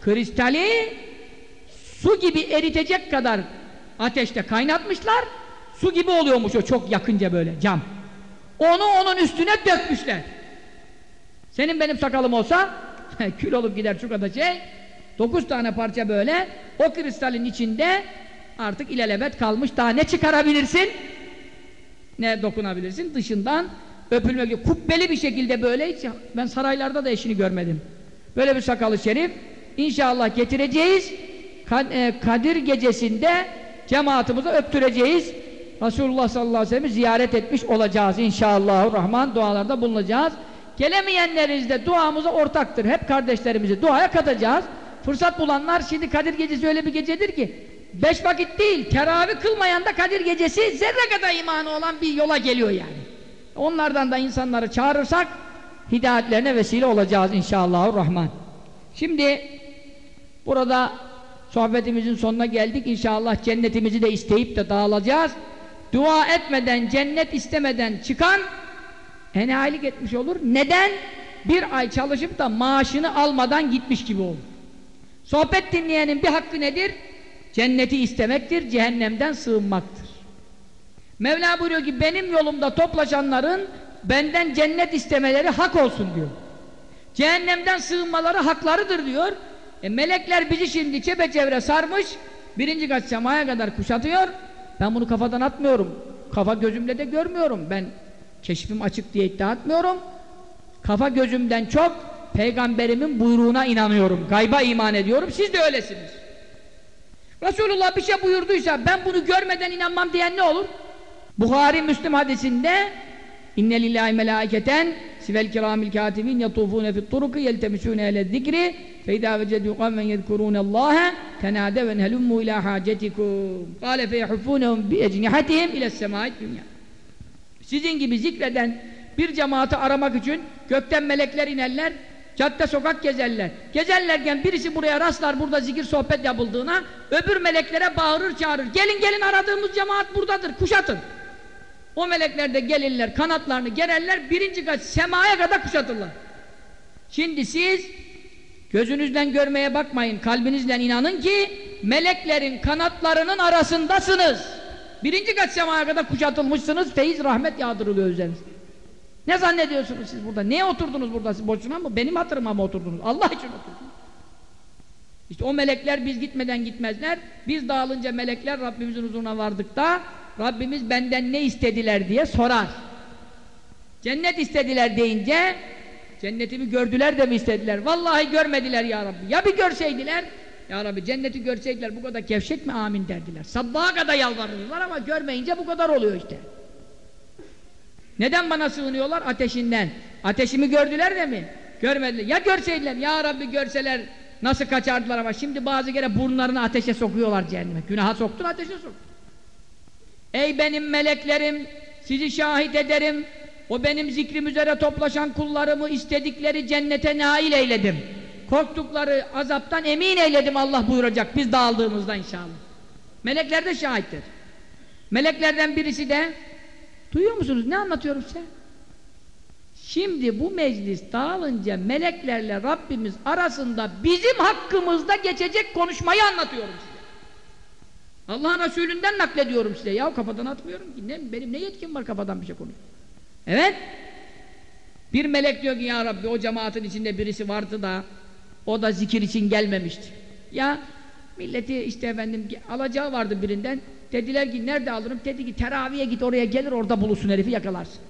kristali su gibi eritecek kadar ateşte kaynatmışlar. Su gibi oluyormuş o çok yakınca böyle cam. Onu onun üstüne dökmüşler. Senin benim sakalım olsa kül olup gider şu kadar şey. Dokuz tane parça böyle o kristalin içinde artık ilelebet kalmış. Daha ne çıkarabilirsin? Ne dokunabilirsin? Dışından öpülmek gibi. Kubbeli bir şekilde böyle hiç ben saraylarda da eşini görmedim. Böyle bir sakalı şerif inşallah getireceğiz. E, Kadir gecesinde cemaatimize öptüreceğiz. Resulullah sallallahu aleyhi ve sellem'i ziyaret etmiş olacağız inşallah. Rahman dualarda bulunacağız. Gelemeyenleriz de duamıza ortaktır. Hep kardeşlerimizi duaya katacağız. Fırsat bulanlar şimdi Kadir Gecesi öyle bir gecedir ki beş vakit değil, teravih kılmayan da Kadir Gecesi zerre kadar imanı olan bir yola geliyor yani. Onlardan da insanları çağırırsak hidayetlerine vesile olacağız inşallah. Rahman. Şimdi burada sohbetimizin sonuna geldik. İnşallah cennetimizi de isteyip de dağılacağız. Dua etmeden, cennet istemeden çıkan enayilik etmiş olur. Neden? Bir ay çalışıp da maaşını almadan gitmiş gibi olur. Sohbet dinleyenin bir hakkı nedir? Cenneti istemektir, cehennemden sığınmaktır. Mevla buyuruyor ki benim yolumda toplaşanların benden cennet istemeleri hak olsun diyor. Cehennemden sığınmaları haklarıdır diyor. E melekler bizi şimdi çepeçevre sarmış, birinci kat semaya kadar kuşatıyor. Ben bunu kafadan atmıyorum. Kafa gözümle de görmüyorum. Ben keşfim açık diye iddia etmiyorum. Kafa gözümden çok peygamberimin buyruğuna inanıyorum. Gayba iman ediyorum. Siz de öylesiniz. Resulullah bir şey buyurduysa ben bunu görmeden inanmam diyen ne olur? Buhari Müslim hadisinde inne lillahi melâiketen sivel kiramil katibin yatufune fit turuki yeltemisune ele zikri fe idâ vecedû kavmen yezkurûnellâhe tenâdeven helummu ilâ hâcetikum kâle fe yehufûnehum bi ecnihatihim ile semâid dünya sizin gibi zikreden bir cemaati aramak için gökten melekler inerler cadde sokak gezerler gezerlerken birisi buraya rastlar burada zikir sohbet yapıldığına öbür meleklere bağırır çağırır gelin gelin aradığımız cemaat buradadır kuşatın o melekler de gelirler, kanatlarını gererler, birinci kat semaya kadar kuşatırlar. Şimdi siz gözünüzden görmeye bakmayın, kalbinizle inanın ki meleklerin kanatlarının arasındasınız. Birinci kat semaya kadar kuşatılmışsınız, feyiz rahmet yağdırılıyor üzerinize. Ne zannediyorsunuz siz burada? Niye oturdunuz burada siz boşuna mı? Benim hatırıma mı oturdunuz? Allah için oturdunuz. İşte o melekler biz gitmeden gitmezler. Biz dağılınca melekler Rabbimizin huzuruna vardık da Rabbimiz benden ne istediler diye sorar. Cennet istediler deyince cennetimi gördüler de mi istediler? Vallahi görmediler ya Rabbi. Ya bir görseydiler ya Rabbi cenneti görseydiler bu kadar gevşek mi amin derdiler. Sabaha kadar yalvarırlar ama görmeyince bu kadar oluyor işte. Neden bana sığınıyorlar? Ateşinden. Ateşimi gördüler de mi? Görmediler. Ya görseydiler ya Rabbi görseler nasıl kaçardılar ama şimdi bazı kere burnlarını ateşe sokuyorlar cehenneme. Günaha soktun ateşe soktun. Ey benim meleklerim sizi şahit ederim o benim zikrim üzere toplaşan kullarımı istedikleri cennete nail eyledim korktukları azaptan emin eyledim Allah buyuracak biz dağıldığımızda inşallah melekler de şahittir meleklerden birisi de duyuyor musunuz ne anlatıyorum size şimdi bu meclis dağılınca meleklerle Rabbimiz arasında bizim hakkımızda geçecek konuşmayı anlatıyorum size Allah'ın Resulünden naklediyorum size. Ya kafadan atmıyorum ki. Ne, benim ne yetkim var kafadan bir şey konuş. Evet. Bir melek diyor ki ya Rabbi o cemaatin içinde birisi vardı da o da zikir için gelmemişti. Ya milleti işte efendim alacağı vardı birinden. Dediler ki nerede alırım? Dedi ki teraviye git oraya gelir orada bulursun herifi yakalarsın.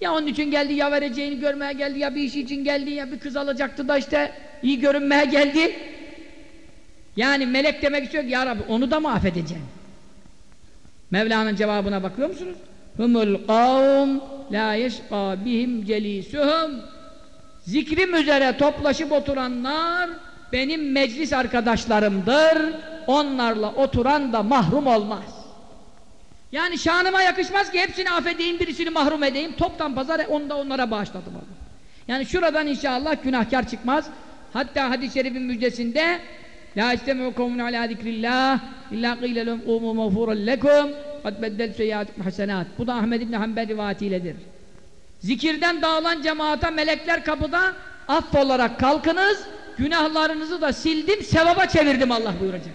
Ya onun için geldi ya vereceğini görmeye geldi ya bir iş için geldi ya bir kız alacaktı da işte iyi görünmeye geldi. Yani melek demek istiyor ki ya Rabbi onu da mı affedeceksin? Mevla'nın cevabına bakıyor musunuz? Humul kavm la yeşqa bihim celisuhum Zikrim üzere toplaşıp oturanlar benim meclis arkadaşlarımdır. Onlarla oturan da mahrum olmaz. Yani şanıma yakışmaz ki hepsini affedeyim, birisini mahrum edeyim. Toptan pazar onu da onlara bağışladım. Yani şuradan inşallah günahkar çıkmaz. Hatta hadis-i şerifin müjdesinde La istemi'u kavmun ala zikrillah illa qîle lehum qumu mağfuran lekum kad beddel seyyâtikum hasenat. Bu da Ahmed İbni Hanbel rivayetiyledir. Zikirden dağılan cemaata melekler kapıda affolarak kalkınız, günahlarınızı da sildim, sevaba çevirdim Allah buyuracak.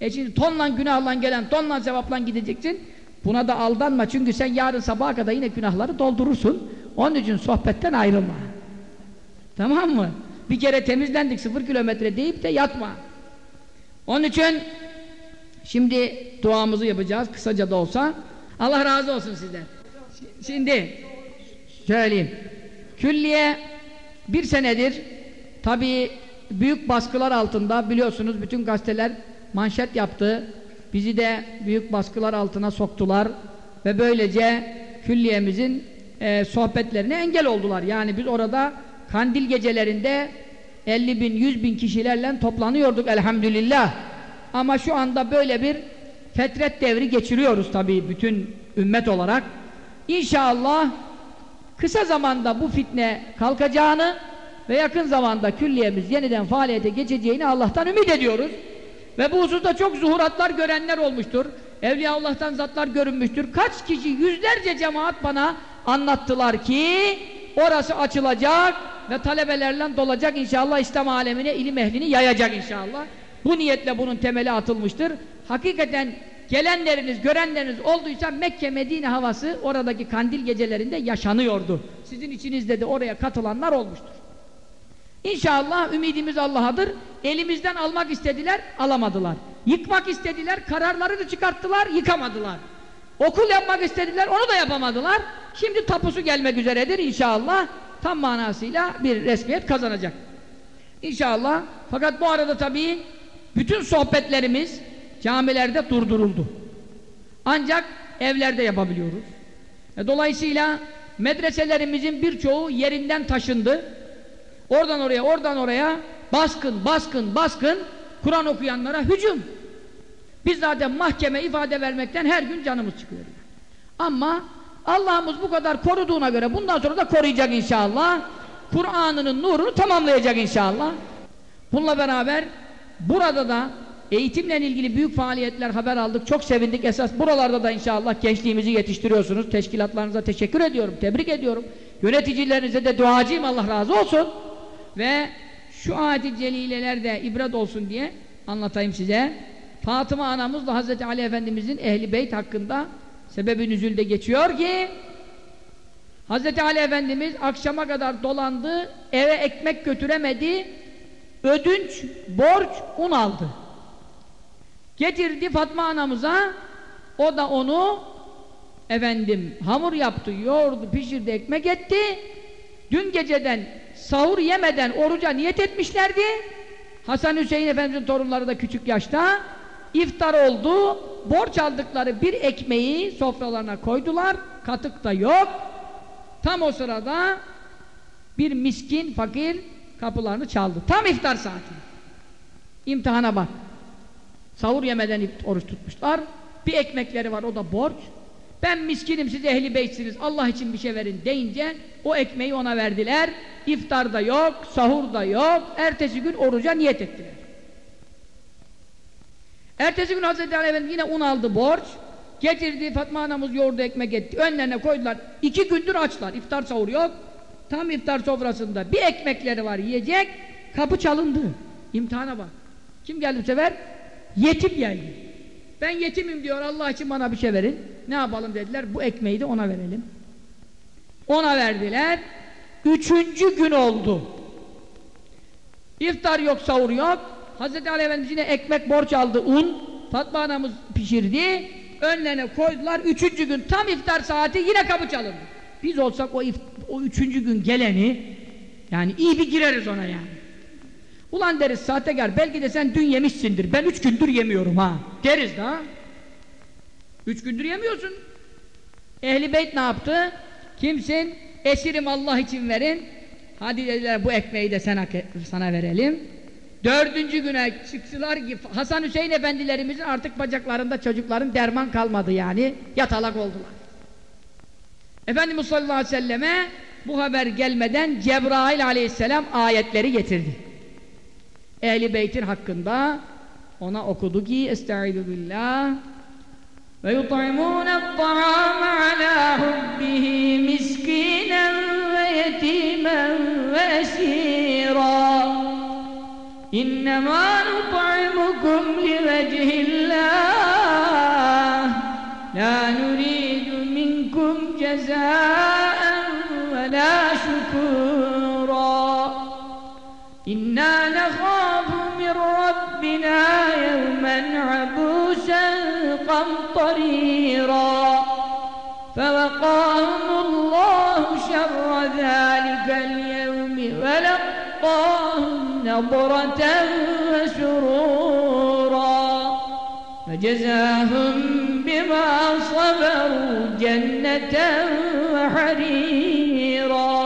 E şimdi tonla günahla gelen, tonla sevapla gideceksin. Buna da aldanma çünkü sen yarın sabaha kadar yine günahları doldurursun. Onun için sohbetten ayrılma. Tamam mı? Bir kere temizlendik sıfır kilometre deyip de yatma. Onun için şimdi duamızı yapacağız kısaca da olsa. Allah razı olsun sizden. Şimdi söyleyeyim. Külliye bir senedir tabii büyük baskılar altında biliyorsunuz bütün gazeteler manşet yaptı. Bizi de büyük baskılar altına soktular ve böylece külliyemizin e, sohbetlerine engel oldular. Yani biz orada kandil gecelerinde 50 bin, 100 bin kişilerle toplanıyorduk elhamdülillah. Ama şu anda böyle bir fetret devri geçiriyoruz tabii bütün ümmet olarak. İnşallah kısa zamanda bu fitne kalkacağını ve yakın zamanda külliyemiz yeniden faaliyete geçeceğini Allah'tan ümit ediyoruz. Ve bu hususta çok zuhuratlar görenler olmuştur. Evliyaullah'tan zatlar görünmüştür. Kaç kişi, yüzlerce cemaat bana anlattılar ki orası açılacak ve talebelerle dolacak inşallah İslam alemine ilim ehlini yayacak inşallah. Bu niyetle bunun temeli atılmıştır. Hakikaten gelenleriniz, görenleriniz olduysa Mekke, Medine havası oradaki kandil gecelerinde yaşanıyordu. Sizin içinizde de oraya katılanlar olmuştur. İnşallah ümidimiz Allah'adır. Elimizden almak istediler, alamadılar. Yıkmak istediler, kararlarını çıkarttılar, yıkamadılar. Okul yapmak istediler, onu da yapamadılar. Şimdi tapusu gelmek üzeredir inşallah. Tam manasıyla bir resmiyet kazanacak. İnşallah. Fakat bu arada tabii bütün sohbetlerimiz camilerde durduruldu. Ancak evlerde yapabiliyoruz. E, dolayısıyla medreselerimizin birçoğu yerinden taşındı. Oradan oraya, oradan oraya baskın, baskın, baskın Kur'an okuyanlara hücum. Biz zaten mahkeme ifade vermekten her gün canımız çıkıyor. Ama Allah'ımız bu kadar koruduğuna göre bundan sonra da koruyacak inşallah. Kur'an'ının nurunu tamamlayacak inşallah. Bununla beraber burada da eğitimle ilgili büyük faaliyetler haber aldık. Çok sevindik. Esas buralarda da inşallah gençliğimizi yetiştiriyorsunuz. Teşkilatlarınıza teşekkür ediyorum. Tebrik ediyorum. Yöneticilerinize de duacıyım. Allah razı olsun. Ve şu ayet-i celilelerde ibret olsun diye anlatayım size. Fatıma anamız da Hazreti Ali Efendimizin ehli beyt hakkında sebebi nüzülde geçiyor ki Hazreti Ali Efendimiz akşama kadar dolandı, eve ekmek götüremedi, ödünç, borç, un aldı. Getirdi Fatma anamıza, o da onu efendim hamur yaptı, yoğurdu, pişirdi, ekmek etti. Dün geceden sahur yemeden oruca niyet etmişlerdi. Hasan Hüseyin Efendimiz'in torunları da küçük yaşta. iftar oldu. Borç aldıkları bir ekmeği sofralarına koydular. Katık da yok. Tam o sırada bir miskin, fakir kapılarını çaldı. Tam iftar saati. İmtihana bak. Sahur yemeden oruç tutmuşlar. Bir ekmekleri var o da borç. Ben miskinim siz ehli beytsiniz Allah için bir şey verin deyince o ekmeği ona verdiler. İftarda yok, sahurda yok. Ertesi gün oruca niyet ettiler. Ertesi gün Hazreti Ali Efendimiz yine un aldı borç. Getirdi Fatma anamız yoğurdu ekmek etti. Önlerine koydular. İki gündür açlar. İftar sahur yok. Tam iftar sofrasında bir ekmekleri var yiyecek. Kapı çalındı. İmtihana bak. Kim geldi bu sefer? Yetim geldi. Ben yetimim diyor Allah için bana bir şey verin. Ne yapalım dediler. Bu ekmeği de ona verelim. Ona verdiler. Üçüncü gün oldu. İftar yok, sahur yok. Hazreti Ali Efendimiz yine ekmek borç aldı, un. Fatma anamız pişirdi. Önlerine koydular. Üçüncü gün tam iftar saati yine kapı çalındı. Biz olsak o, o üçüncü gün geleni yani iyi bir gireriz ona yani. Ulan deriz sahtekar belki de sen dün yemişsindir. Ben üç gündür yemiyorum ha. Deriz da. Üç gündür yemiyorsun. Ehli beyt ne yaptı? Kimsin? Esirim Allah için verin. Hadi dediler bu ekmeği de sana, sana verelim. Dördüncü güne çıktılar ki Hasan Hüseyin efendilerimizin artık bacaklarında çocukların derman kalmadı yani. Yatalak oldular. Efendimiz sallallahu aleyhi ve selleme bu haber gelmeden Cebrail aleyhisselam ayetleri getirdi. Ehli beytin hakkında ona okudu ki Estaizu billah ve yut'imûne ta'ame alâ hubbihi miskinen ve yetimen ve esîrâ. İnnemâ nut'imukum livecihillâh la Nekhafu min Rabbina yevmen abusen قمطريرا فوقاهم الله شر ذلك اليوم ولقاهم نضرة وسرورا فجزاهم بما صبروا جنة وحريرا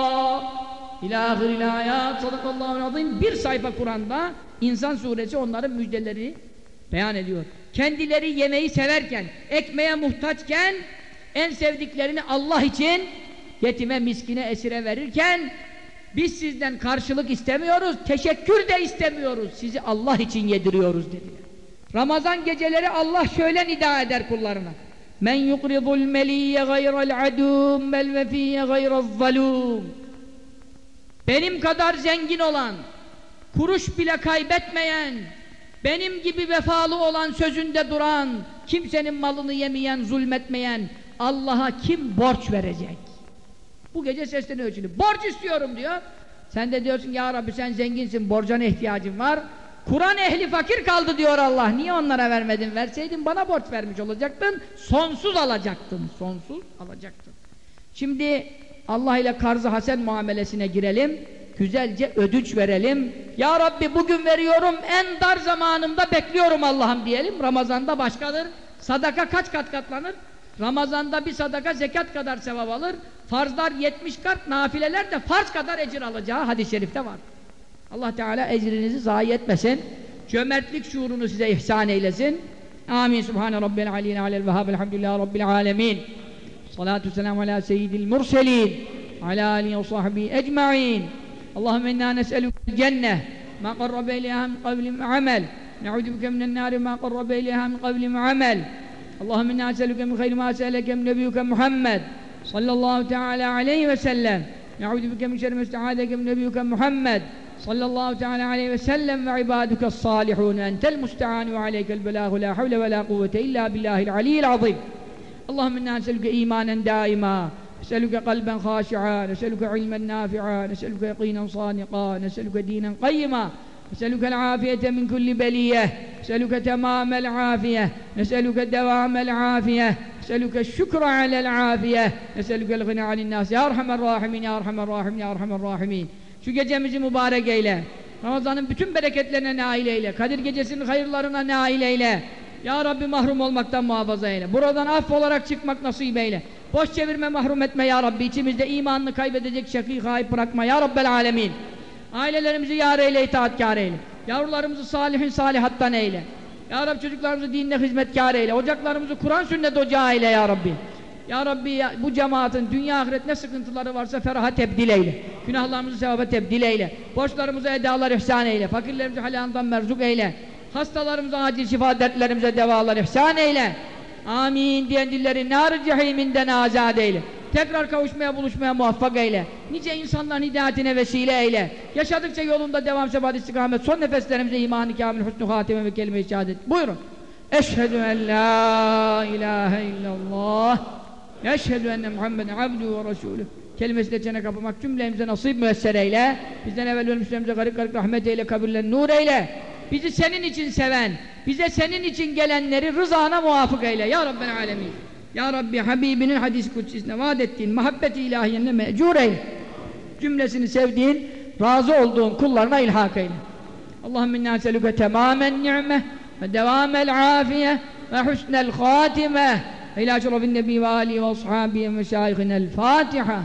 İlâ ahiril ayat sadakallahu azim bir sayfa Kur'an'da İnsan suresi onların müjdelerini beyan ediyor. Kendileri yemeği severken, ekmeğe muhtaçken en sevdiklerini Allah için yetime, miskine, esire verirken biz sizden karşılık istemiyoruz, teşekkür de istemiyoruz. Sizi Allah için yediriyoruz dediler. Ramazan geceleri Allah şöyle nida eder kullarına. Men yukridul meliyye gayrel adum bel vefiyye gayrel zalum. Benim kadar zengin olan, kuruş bile kaybetmeyen, benim gibi vefalı olan sözünde duran, kimsenin malını yemeyen, zulmetmeyen Allah'a kim borç verecek? Bu gece sesleniyor şimdi. Borç istiyorum diyor. Sen de diyorsun ya Rabbi sen zenginsin, borcana ihtiyacın var. Kur'an ehli fakir kaldı diyor Allah. Niye onlara vermedin? Verseydin bana borç vermiş olacaktın. Sonsuz alacaktın. Sonsuz alacaktın. Şimdi Allah ile karz-ı hasen muamelesine girelim güzelce ödünç verelim. Ya Rabbi bugün veriyorum en dar zamanımda bekliyorum Allah'ım diyelim. Ramazanda başkadır. Sadaka kaç kat katlanır? Ramazanda bir sadaka zekat kadar sevap alır. Farzlar 70 kat, nafileler de farz kadar ecir alacağı hadis-i şerifte var. Allah Teala ecrinizi zayi etmesin. Cömertlik şuurunu size ihsan eylesin. Amin. Subhane Rabbil aliyyine alel vehhab. Elhamdülillahi Rabbil alemin. Selamu ala seyyidil murselin. Ala alihi ve sahbihi ecma'in. اللهم إنا نسألك الجنة ما قرب إليها من قبل عمل. نعوذ بك من النار ما قرب إليها من قبل عمل. اللهم إنا نسألك من خير ما سألك من نبيك محمد صلى الله تعالى عليه وسلم. نعوذ بك من شر ما استعاذك من نبيك محمد صلى الله تعالى عليه وسلم. وعبادك الصالحون أنت المستعان وعليك البلاغ. لا حول ولا قوة إلا بالله العلي العظيم. اللهم إنا نسألك إيمانا دائما نسألك قلبا خاشعا نسألك علما نافعا نسألك يقينا صادقا نسألك دينا قيما نسألك العافية من كل بلية نسألك تمام العافية نسألك دوام العافية نسألك الشكر على العافية نسألك الغنى عن الناس يا أرحم الراحمين يا أرحم الراحمين يا أرحم الراحمين Şu gecemizi mübarek eyle. Ramazan'ın bütün bereketlerine nail eyle. Kadir gecesinin hayırlarına nail eyle. Ya Rabbi mahrum olmaktan muhafaza eyle. Buradan aff olarak çıkmak nasip eyle. Boş çevirme mahrum etme ya Rabbi. İçimizde imanını kaybedecek şakî haip bırakma ya Rabbel alemin. Ailelerimizi yar eyle, itaatkar eyle. Yavrularımızı salihin salihattan eyle. Ya Rabbi çocuklarımızı dinle hizmetkar eyle. Ocaklarımızı Kur'an sünnet ocağı eyle ya Rabbi. Ya Rabbi ya, bu cemaatin dünya ahiret ne sıkıntıları varsa feraha tebdil eyle. Günahlarımızı sevaba tebdil eyle. Borçlarımızı edalar ihsan eyle. Fakirlerimizi halandan merzuk eyle. Hastalarımıza acil şifa dertlerimize devalar ihsan eyle. Amin diyen dilleri nar-ı cehiminden azad eyle. Tekrar kavuşmaya buluşmaya muvaffak eyle. Nice insanların hidayetine vesile eyle. Yaşadıkça yolunda devam sebat istikamet. Son nefeslerimize imanı kamil husnü hatime ve kelime-i şehadet. Buyurun. Eşhedü en la ilahe illallah. Eşhedü enne Muhammeden abdü ve resulü. Kelimesiyle çene kapamak cümlemize nasip müesser eyle. Bizden evvel ölmüşlerimize garip garip rahmet eyle, kabirlerini nur eyle. Bizi senin için seven, bize senin için gelenleri rızana muvafık eyle. Ya Rabbel alemin. Ya Rabbi Habibinin hadis-i kutsisine vaat ettiğin muhabbet-i ilahiyenle mecur eyle. Cümlesini sevdiğin, razı olduğun kullarına ilhak eyle. Allahümme inna selüke temamen ni'meh ve devamel afiye ve husnel khatime ve ila şerefin nebi ve alihi ve ashabihi ve meşayihinel Fatiha.